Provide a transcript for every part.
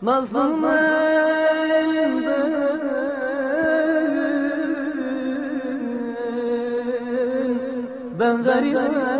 Mazlum elimden Ben garibim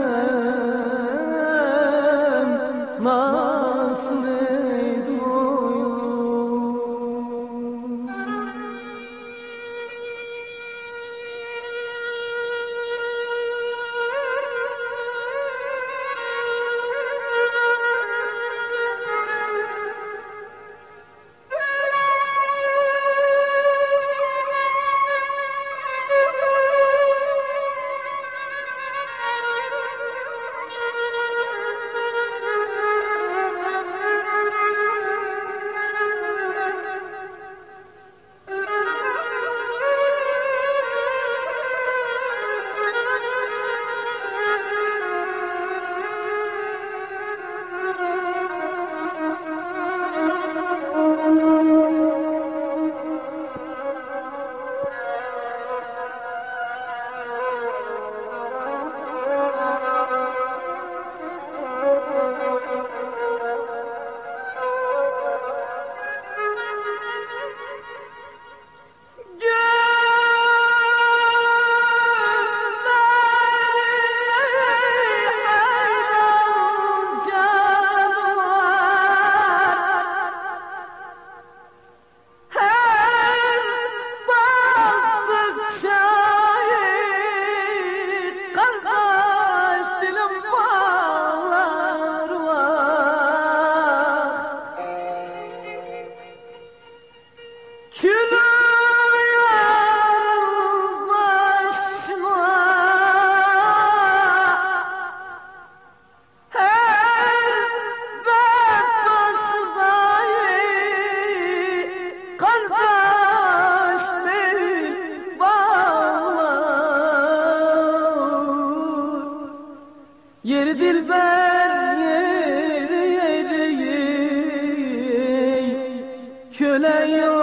Yeri dilber yeri yeri Köle yolum